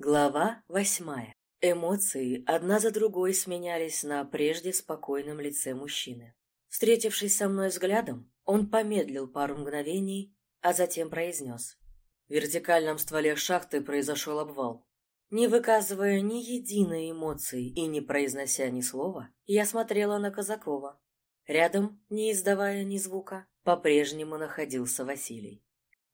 Глава восьмая. Эмоции одна за другой сменялись на прежде спокойном лице мужчины. Встретившись со мной взглядом, он помедлил пару мгновений, а затем произнес. В вертикальном стволе шахты произошел обвал. Не выказывая ни единой эмоции и не произнося ни слова, я смотрела на Казакова. Рядом, не издавая ни звука, по-прежнему находился Василий.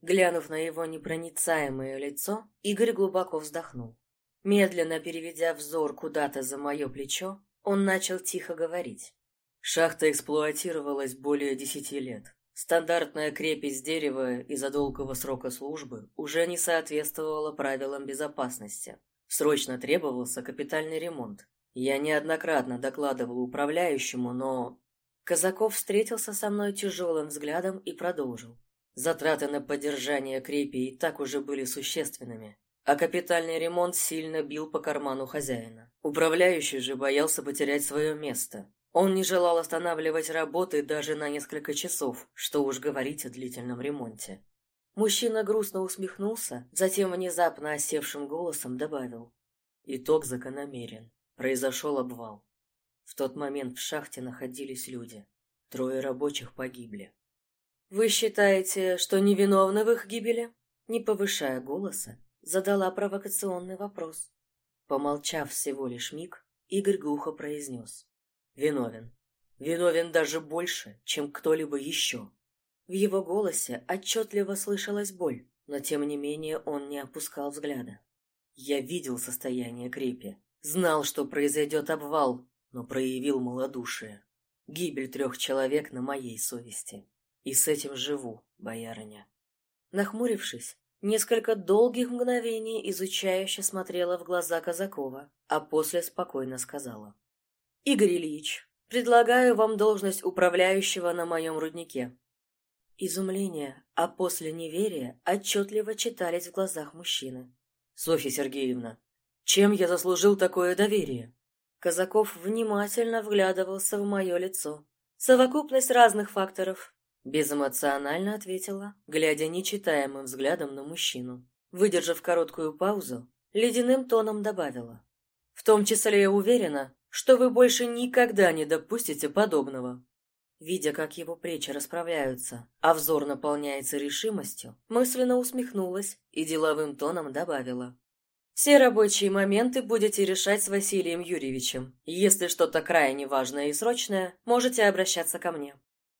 Глянув на его непроницаемое лицо, Игорь глубоко вздохнул. Медленно переведя взор куда-то за мое плечо, он начал тихо говорить. Шахта эксплуатировалась более десяти лет. Стандартная крепость дерева из-за долгого срока службы уже не соответствовала правилам безопасности. Срочно требовался капитальный ремонт. Я неоднократно докладывал управляющему, но... Казаков встретился со мной тяжелым взглядом и продолжил. Затраты на поддержание крепи и так уже были существенными, а капитальный ремонт сильно бил по карману хозяина. Управляющий же боялся потерять свое место. Он не желал останавливать работы даже на несколько часов, что уж говорить о длительном ремонте. Мужчина грустно усмехнулся, затем внезапно осевшим голосом добавил. Итог закономерен. Произошел обвал. В тот момент в шахте находились люди. Трое рабочих погибли. «Вы считаете, что невиновны в их гибели?» Не повышая голоса, задала провокационный вопрос. Помолчав всего лишь миг, Игорь глухо произнес. «Виновен. Виновен даже больше, чем кто-либо еще». В его голосе отчетливо слышалась боль, но тем не менее он не опускал взгляда. Я видел состояние крепи, знал, что произойдет обвал, но проявил малодушие. Гибель трех человек на моей совести. И с этим живу, боярыня. Нахмурившись, несколько долгих мгновений изучающе смотрела в глаза Казакова, а после спокойно сказала. «Игорь Ильич, предлагаю вам должность управляющего на моем руднике». Изумление, а после неверия отчетливо читались в глазах мужчины. «Софья Сергеевна, чем я заслужил такое доверие?» Казаков внимательно вглядывался в мое лицо. Совокупность разных факторов, Безэмоционально ответила, глядя нечитаемым взглядом на мужчину. Выдержав короткую паузу, ледяным тоном добавила. «В том числе я уверена, что вы больше никогда не допустите подобного». Видя, как его плечи расправляются, а взор наполняется решимостью, мысленно усмехнулась и деловым тоном добавила. «Все рабочие моменты будете решать с Василием Юрьевичем. Если что-то крайне важное и срочное, можете обращаться ко мне».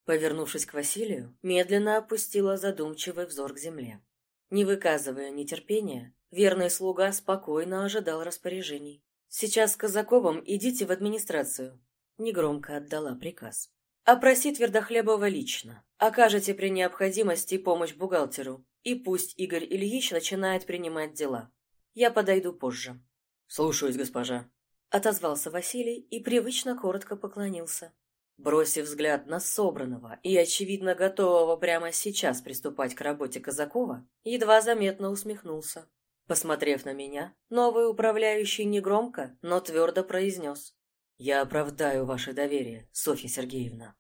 Повернувшись к Василию, медленно опустила задумчивый взор к земле. Не выказывая нетерпения, верный слуга спокойно ожидал распоряжений. «Сейчас с Казаковым идите в администрацию», — негромко отдала приказ. «Опроси Твердохлебова лично. Окажете при необходимости помощь бухгалтеру. И пусть Игорь Ильич начинает принимать дела. Я подойду позже». «Слушаюсь, госпожа», — отозвался Василий и привычно коротко поклонился. Бросив взгляд на собранного и, очевидно, готового прямо сейчас приступать к работе Казакова, едва заметно усмехнулся. Посмотрев на меня, новый управляющий негромко, но твердо произнес. «Я оправдаю ваше доверие, Софья Сергеевна».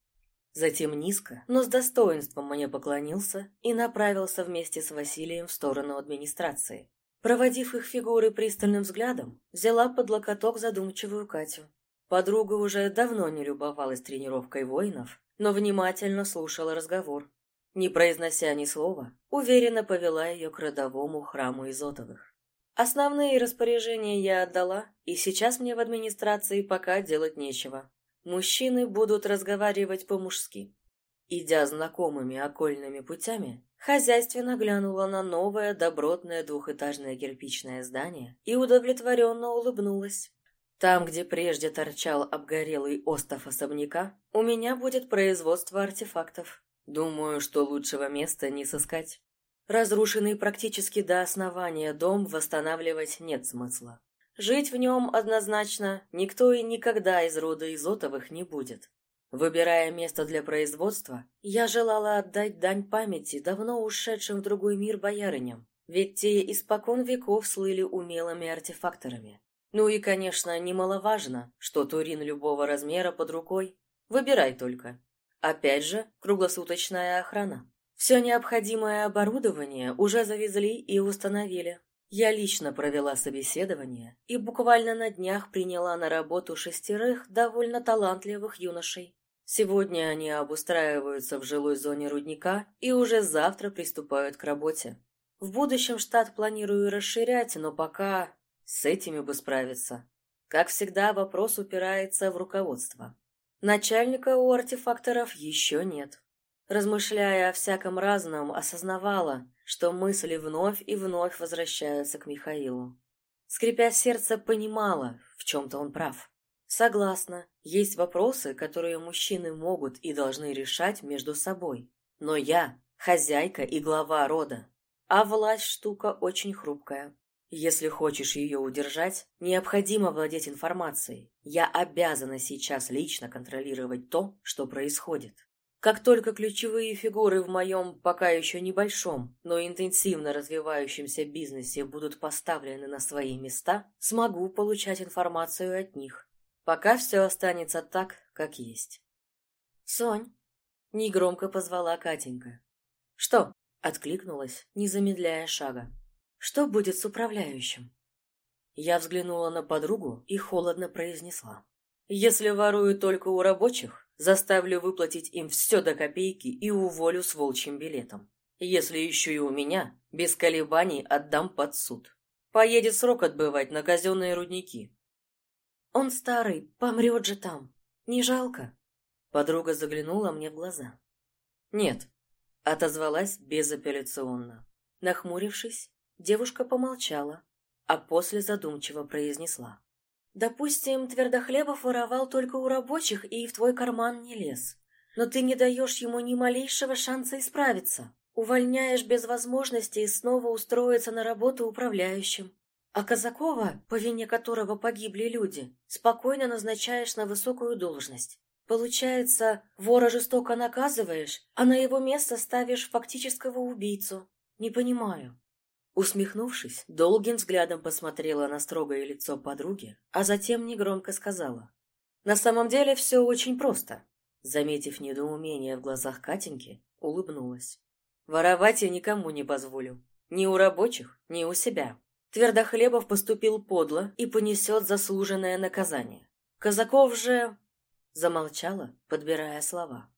Затем низко, но с достоинством мне поклонился и направился вместе с Василием в сторону администрации. Проводив их фигуры пристальным взглядом, взяла под локоток задумчивую Катю. Подруга уже давно не любовалась тренировкой воинов, но внимательно слушала разговор. Не произнося ни слова, уверенно повела ее к родовому храму Изотовых. Основные распоряжения я отдала, и сейчас мне в администрации пока делать нечего. Мужчины будут разговаривать по-мужски. Идя знакомыми окольными путями, хозяйственно глянула на новое добротное двухэтажное кирпичное здание и удовлетворенно улыбнулась. Там, где прежде торчал обгорелый остов особняка, у меня будет производство артефактов. Думаю, что лучшего места не сыскать. Разрушенный практически до основания дом восстанавливать нет смысла. Жить в нем однозначно никто и никогда из рода Изотовых не будет. Выбирая место для производства, я желала отдать дань памяти давно ушедшим в другой мир боярыням, ведь те испокон веков слыли умелыми артефакторами. Ну и, конечно, немаловажно, что турин любого размера под рукой. Выбирай только. Опять же, круглосуточная охрана. Все необходимое оборудование уже завезли и установили. Я лично провела собеседование и буквально на днях приняла на работу шестерых довольно талантливых юношей. Сегодня они обустраиваются в жилой зоне рудника и уже завтра приступают к работе. В будущем штат планирую расширять, но пока с этими бы справиться. Как всегда, вопрос упирается в руководство. Начальника у артефакторов еще нет. Размышляя о всяком разном, осознавала, что мысли вновь и вновь возвращаются к Михаилу. Скрипя сердце, понимала, в чем-то он прав. Согласна, есть вопросы, которые мужчины могут и должны решать между собой. Но я – хозяйка и глава рода. А власть штука очень хрупкая. Если хочешь ее удержать, необходимо владеть информацией. Я обязана сейчас лично контролировать то, что происходит. Как только ключевые фигуры в моем пока еще небольшом, но интенсивно развивающемся бизнесе будут поставлены на свои места, смогу получать информацию от них. Пока все останется так, как есть. «Сонь!» — негромко позвала Катенька. «Что?» — откликнулась, не замедляя шага. «Что будет с управляющим?» Я взглянула на подругу и холодно произнесла. «Если ворую только у рабочих, Заставлю выплатить им все до копейки и уволю с волчьим билетом. Если еще и у меня, без колебаний отдам под суд. Поедет срок отбывать на казенные рудники. Он старый, помрет же там. Не жалко? Подруга заглянула мне в глаза. Нет, отозвалась безапелляционно. Нахмурившись, девушка помолчала, а после задумчиво произнесла. Допустим, Твердохлебов воровал только у рабочих и в твой карман не лез. Но ты не даешь ему ни малейшего шанса исправиться. Увольняешь без возможности снова устроиться на работу управляющим. А Казакова, по вине которого погибли люди, спокойно назначаешь на высокую должность. Получается, вора жестоко наказываешь, а на его место ставишь фактического убийцу. Не понимаю. Усмехнувшись, долгим взглядом посмотрела на строгое лицо подруги, а затем негромко сказала. «На самом деле все очень просто». Заметив недоумение в глазах Катеньки, улыбнулась. «Воровать я никому не позволю. Ни у рабочих, ни у себя. Твердохлебов поступил подло и понесет заслуженное наказание. Казаков же...» Замолчала, подбирая слова.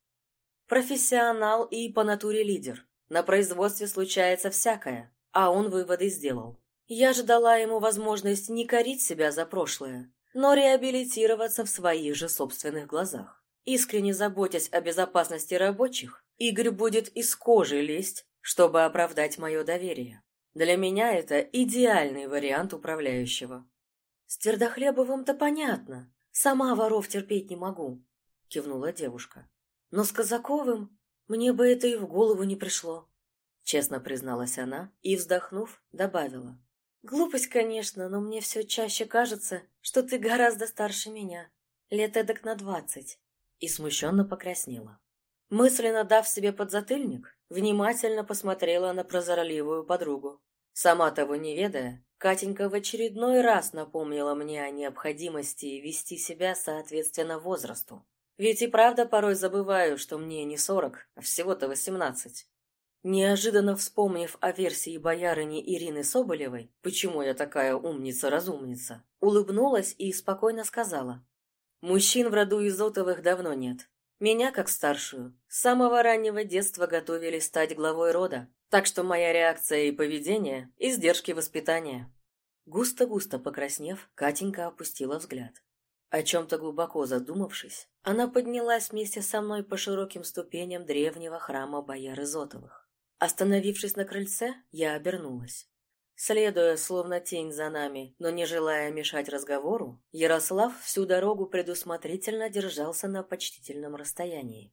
«Профессионал и по натуре лидер. На производстве случается всякое, а он выводы сделал. Я же дала ему возможность не корить себя за прошлое, но реабилитироваться в своих же собственных глазах. Искренне заботясь о безопасности рабочих, Игорь будет из кожи лезть, чтобы оправдать мое доверие. Для меня это идеальный вариант управляющего. С Твердохлебовым-то понятно. Сама воров терпеть не могу, кивнула девушка. Но с Казаковым мне бы это и в голову не пришло. Честно призналась она и, вздохнув, добавила. «Глупость, конечно, но мне все чаще кажется, что ты гораздо старше меня. Лет эдак на двадцать». И смущенно покраснела. Мысленно дав себе подзатыльник, внимательно посмотрела на прозорливую подругу. Сама того не ведая, Катенька в очередной раз напомнила мне о необходимости вести себя соответственно возрасту. Ведь и правда порой забываю, что мне не сорок, а всего-то восемнадцать. Неожиданно вспомнив о версии боярыни Ирины Соболевой, почему я такая умница-разумница, улыбнулась и спокойно сказала. Мужчин в роду Изотовых давно нет. Меня, как старшую, с самого раннего детства готовили стать главой рода, так что моя реакция и поведение – издержки воспитания. Густо-густо покраснев, Катенька опустила взгляд. О чем-то глубоко задумавшись, она поднялась вместе со мной по широким ступеням древнего храма бояр Изотовых. Остановившись на крыльце, я обернулась. Следуя, словно тень за нами, но не желая мешать разговору, Ярослав всю дорогу предусмотрительно держался на почтительном расстоянии.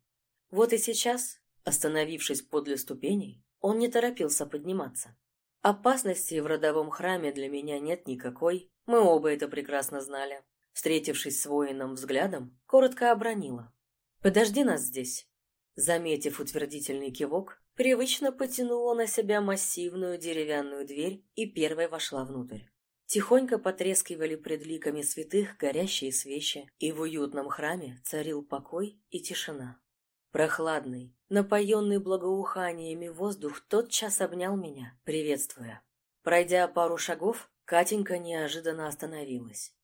Вот и сейчас, остановившись подле ступеней, он не торопился подниматься. Опасности в родовом храме для меня нет никакой, мы оба это прекрасно знали. Встретившись с воином взглядом, коротко обронила. «Подожди нас здесь». Заметив утвердительный кивок, Привычно потянула на себя массивную деревянную дверь и первой вошла внутрь. Тихонько потрескивали пред ликами святых горящие свечи, и в уютном храме царил покой и тишина. Прохладный, напоенный благоуханиями воздух тотчас обнял меня, приветствуя. Пройдя пару шагов, Катенька неожиданно остановилась.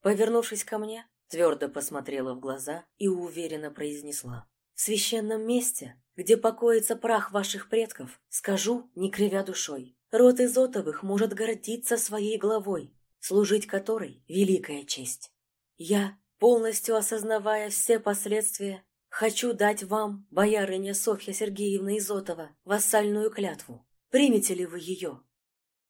Повернувшись ко мне, твердо посмотрела в глаза и уверенно произнесла. «В священном месте, где покоится прах ваших предков, скажу, не кривя душой, род Изотовых может гордиться своей главой, служить которой — великая честь. Я, полностью осознавая все последствия, хочу дать вам, боярыня Софья Сергеевна Изотова, вассальную клятву. Примете ли вы ее?»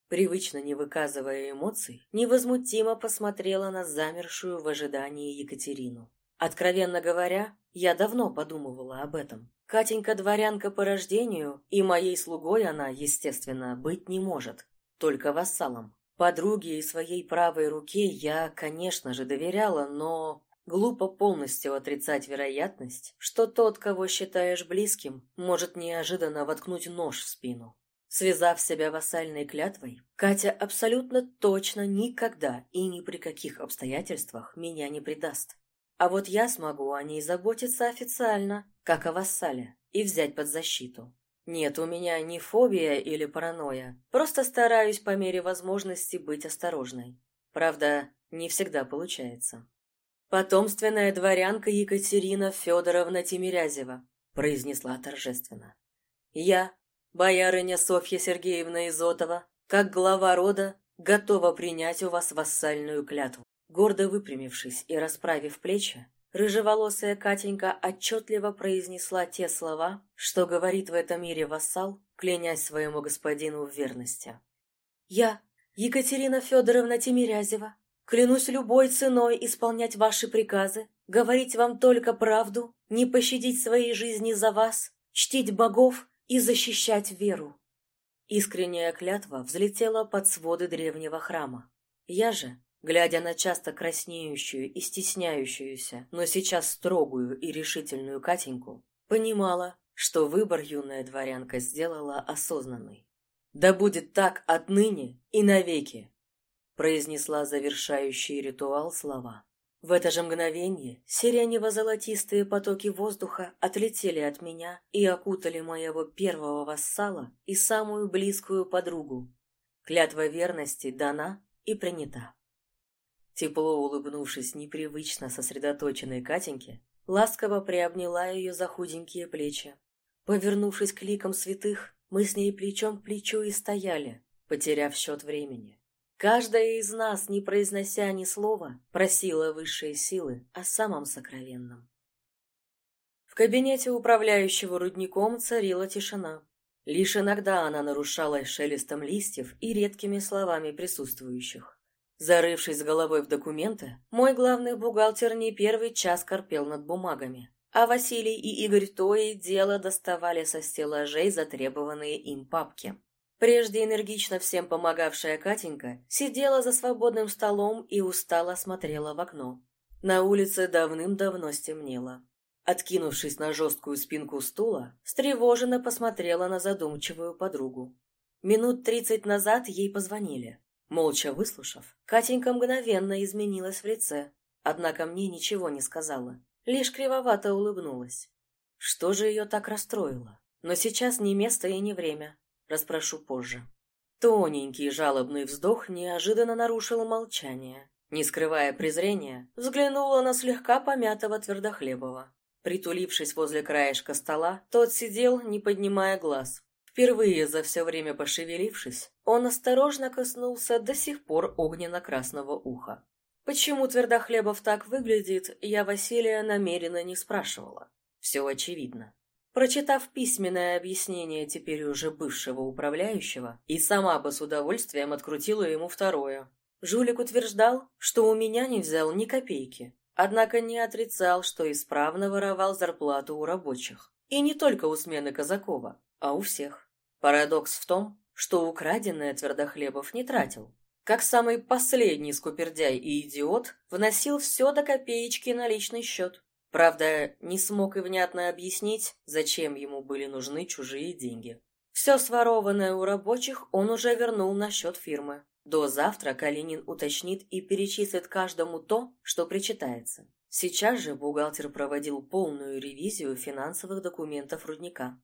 Привычно не выказывая эмоций, невозмутимо посмотрела на замершую в ожидании Екатерину. Откровенно говоря, я давно подумывала об этом. Катенька дворянка по рождению, и моей слугой она, естественно, быть не может, только вассалом. Подруге и своей правой руке я, конечно же, доверяла, но глупо полностью отрицать вероятность, что тот, кого считаешь близким, может неожиданно воткнуть нож в спину. Связав себя вассальной клятвой, Катя абсолютно точно никогда и ни при каких обстоятельствах меня не предаст. А вот я смогу о ней заботиться официально, как о вассале, и взять под защиту. Нет у меня ни фобия или паранойя, просто стараюсь по мере возможности быть осторожной. Правда, не всегда получается. «Потомственная дворянка Екатерина Федоровна Тимирязева», произнесла торжественно. «Я, Боярыня Софья Сергеевна Изотова, как глава рода, готова принять у вас вассальную клятву. Гордо выпрямившись и расправив плечи, рыжеволосая Катенька отчетливо произнесла те слова, что говорит в этом мире вассал, клянясь своему господину в верности. «Я, Екатерина Федоровна Тимирязева, клянусь любой ценой исполнять ваши приказы, говорить вам только правду, не пощадить своей жизни за вас, чтить богов и защищать веру. Искренняя клятва взлетела под своды древнего храма. Я же, глядя на часто краснеющую и стесняющуюся, но сейчас строгую и решительную Катеньку, понимала, что выбор юная дворянка сделала осознанный. «Да будет так отныне и навеки!» произнесла завершающий ритуал слова. В это же мгновение сиренево-золотистые потоки воздуха отлетели от меня и окутали моего первого вассала и самую близкую подругу. Клятва верности дана и принята. Тепло улыбнувшись непривычно сосредоточенной Катеньке, ласково приобняла ее за худенькие плечи. Повернувшись к ликам святых, мы с ней плечом к плечу и стояли, потеряв счет времени. Каждая из нас, не произнося ни слова, просила высшие силы о самом сокровенном. В кабинете управляющего рудником царила тишина. Лишь иногда она нарушалась шелестом листьев и редкими словами присутствующих. Зарывшись с головой в документы, мой главный бухгалтер не первый час корпел над бумагами, а Василий и Игорь то и дело доставали со стеллажей затребованные им папки. Прежде энергично всем помогавшая Катенька сидела за свободным столом и устало смотрела в окно. На улице давным-давно стемнело. Откинувшись на жесткую спинку стула, встревоженно посмотрела на задумчивую подругу. Минут тридцать назад ей позвонили. Молча выслушав, Катенька мгновенно изменилась в лице, однако мне ничего не сказала, лишь кривовато улыбнулась. Что же ее так расстроило? Но сейчас не место и не время. Расспрошу позже. Тоненький жалобный вздох неожиданно нарушил молчание. Не скрывая презрения, взглянула на слегка помятого Твердохлебова. Притулившись возле краешка стола, тот сидел, не поднимая глаз. Впервые за все время пошевелившись, он осторожно коснулся до сих пор огненно-красного уха. Почему Твердохлебов так выглядит, я Василия намеренно не спрашивала. Все очевидно. Прочитав письменное объяснение теперь уже бывшего управляющего, и сама бы с удовольствием открутила ему второе. Жулик утверждал, что у меня не взял ни копейки, однако не отрицал, что исправно воровал зарплату у рабочих. И не только у смены Казакова, а у всех. Парадокс в том, что украденное Твердохлебов не тратил. Как самый последний скупердяй и идиот, вносил все до копеечки на личный счет. Правда, не смог и внятно объяснить, зачем ему были нужны чужие деньги. Все сворованное у рабочих он уже вернул на счет фирмы. До завтра Калинин уточнит и перечислит каждому то, что причитается. Сейчас же бухгалтер проводил полную ревизию финансовых документов рудника.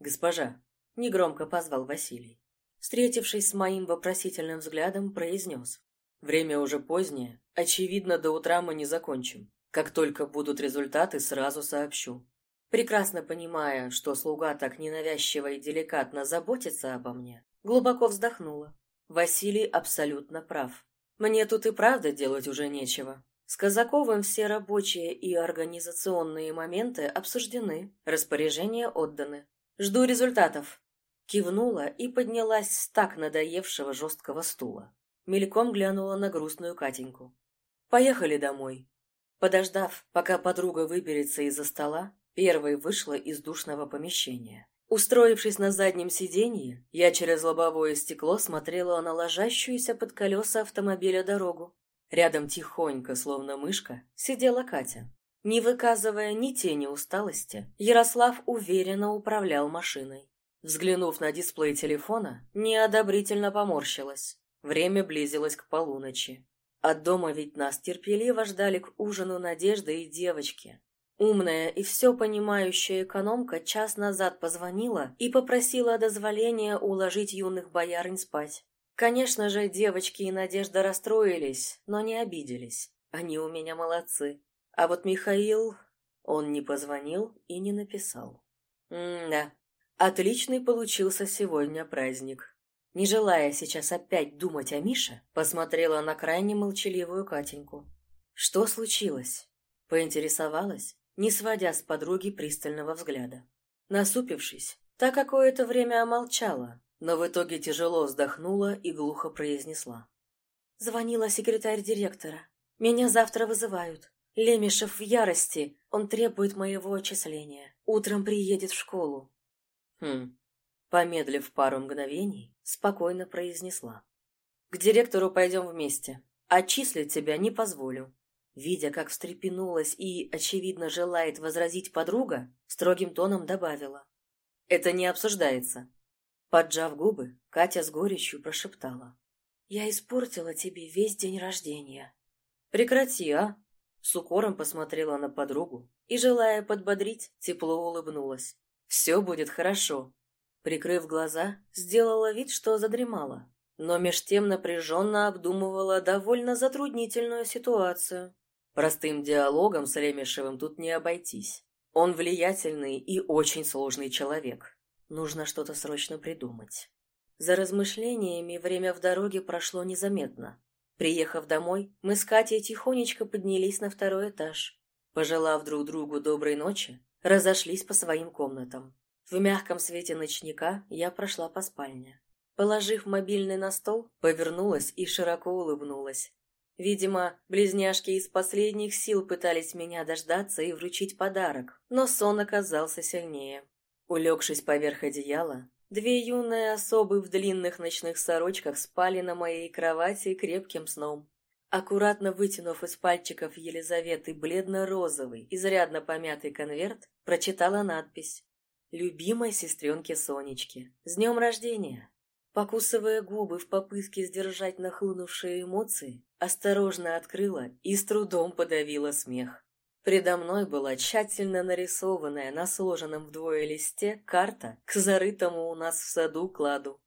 «Госпожа», — негромко позвал Василий, — встретившись с моим вопросительным взглядом, произнес. «Время уже позднее. Очевидно, до утра мы не закончим. Как только будут результаты, сразу сообщу». Прекрасно понимая, что слуга так ненавязчиво и деликатно заботится обо мне, глубоко вздохнула. Василий абсолютно прав. Мне тут и правда делать уже нечего. С Казаковым все рабочие и организационные моменты обсуждены, распоряжения отданы. Жду результатов. Кивнула и поднялась с так надоевшего жесткого стула. Мельком глянула на грустную Катеньку. «Поехали домой». Подождав, пока подруга выберется из-за стола, первой вышла из душного помещения. Устроившись на заднем сиденье, я через лобовое стекло смотрела на ложащуюся под колеса автомобиля дорогу. Рядом тихонько, словно мышка, сидела Катя. Не выказывая ни тени усталости, Ярослав уверенно управлял машиной. Взглянув на дисплей телефона, неодобрительно поморщилась. Время близилось к полуночи. От дома ведь нас терпеливо ждали к ужину Надежда и девочки. Умная и все понимающая экономка час назад позвонила и попросила дозволения уложить юных боярынь спать. Конечно же, девочки и Надежда расстроились, но не обиделись. Они у меня молодцы. А вот Михаил... Он не позвонил и не написал. М-да, отличный получился сегодня праздник. Не желая сейчас опять думать о Мише, посмотрела на крайне молчаливую Катеньку. Что случилось? Поинтересовалась, не сводя с подруги пристального взгляда. Насупившись, та какое-то время омолчала, но в итоге тяжело вздохнула и глухо произнесла. Звонила секретарь директора. Меня завтра вызывают. Лемешев в ярости. Он требует моего отчисления. Утром приедет в школу. Хм. Помедлив пару мгновений, спокойно произнесла. К директору пойдем вместе. Отчислить тебя не позволю. Видя, как встрепенулась и, очевидно, желает возразить подруга, строгим тоном добавила. Это не обсуждается. Поджав губы, Катя с горечью прошептала. «Я испортила тебе весь день рождения». «Прекрати, а!» С укором посмотрела на подругу и, желая подбодрить, тепло улыбнулась. «Все будет хорошо». Прикрыв глаза, сделала вид, что задремала, но меж тем напряженно обдумывала довольно затруднительную ситуацию. Простым диалогом с Лемешевым тут не обойтись. Он влиятельный и очень сложный человек. Нужно что-то срочно придумать. За размышлениями время в дороге прошло незаметно. Приехав домой, мы с Катей тихонечко поднялись на второй этаж. Пожелав друг другу доброй ночи, разошлись по своим комнатам. В мягком свете ночника я прошла по спальне. Положив мобильный на стол, повернулась и широко улыбнулась. Видимо, близняшки из последних сил пытались меня дождаться и вручить подарок, но сон оказался сильнее. Улегшись поверх одеяла, Две юные особы в длинных ночных сорочках спали на моей кровати крепким сном. Аккуратно вытянув из пальчиков Елизаветы бледно-розовый, изрядно помятый конверт, прочитала надпись «Любимой сестренке Сонечке. С днем рождения!» Покусывая губы в попытке сдержать нахлынувшие эмоции, осторожно открыла и с трудом подавила смех. Предо мной была тщательно нарисованная на сложенном вдвое листе карта к зарытому у нас в саду кладу.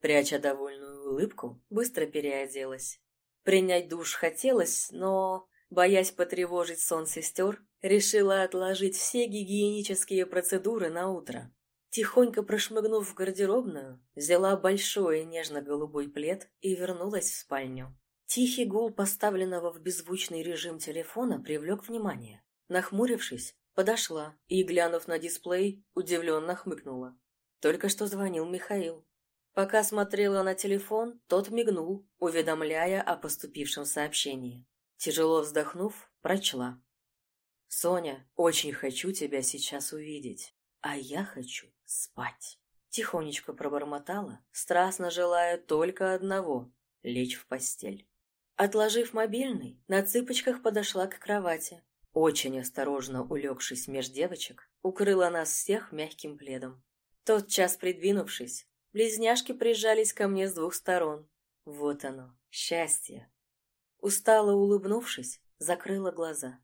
Пряча довольную улыбку, быстро переоделась. Принять душ хотелось, но, боясь потревожить сон сестер, решила отложить все гигиенические процедуры на утро. Тихонько прошмыгнув в гардеробную, взяла большой нежно-голубой плед и вернулась в спальню. Тихий гул поставленного в беззвучный режим телефона привлек внимание. Нахмурившись, подошла и, глянув на дисплей, удивленно хмыкнула. Только что звонил Михаил. Пока смотрела на телефон, тот мигнул, уведомляя о поступившем сообщении. Тяжело вздохнув, прочла. «Соня, очень хочу тебя сейчас увидеть, а я хочу спать». Тихонечко пробормотала, страстно желая только одного — лечь в постель. Отложив мобильный, на цыпочках подошла к кровати. Очень осторожно улегшись меж девочек, укрыла нас всех мягким пледом. Тот час придвинувшись, близняшки прижались ко мне с двух сторон. Вот оно, счастье. Устало улыбнувшись, закрыла глаза.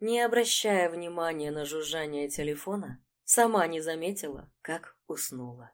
Не обращая внимания на жужжание телефона, сама не заметила, как уснула.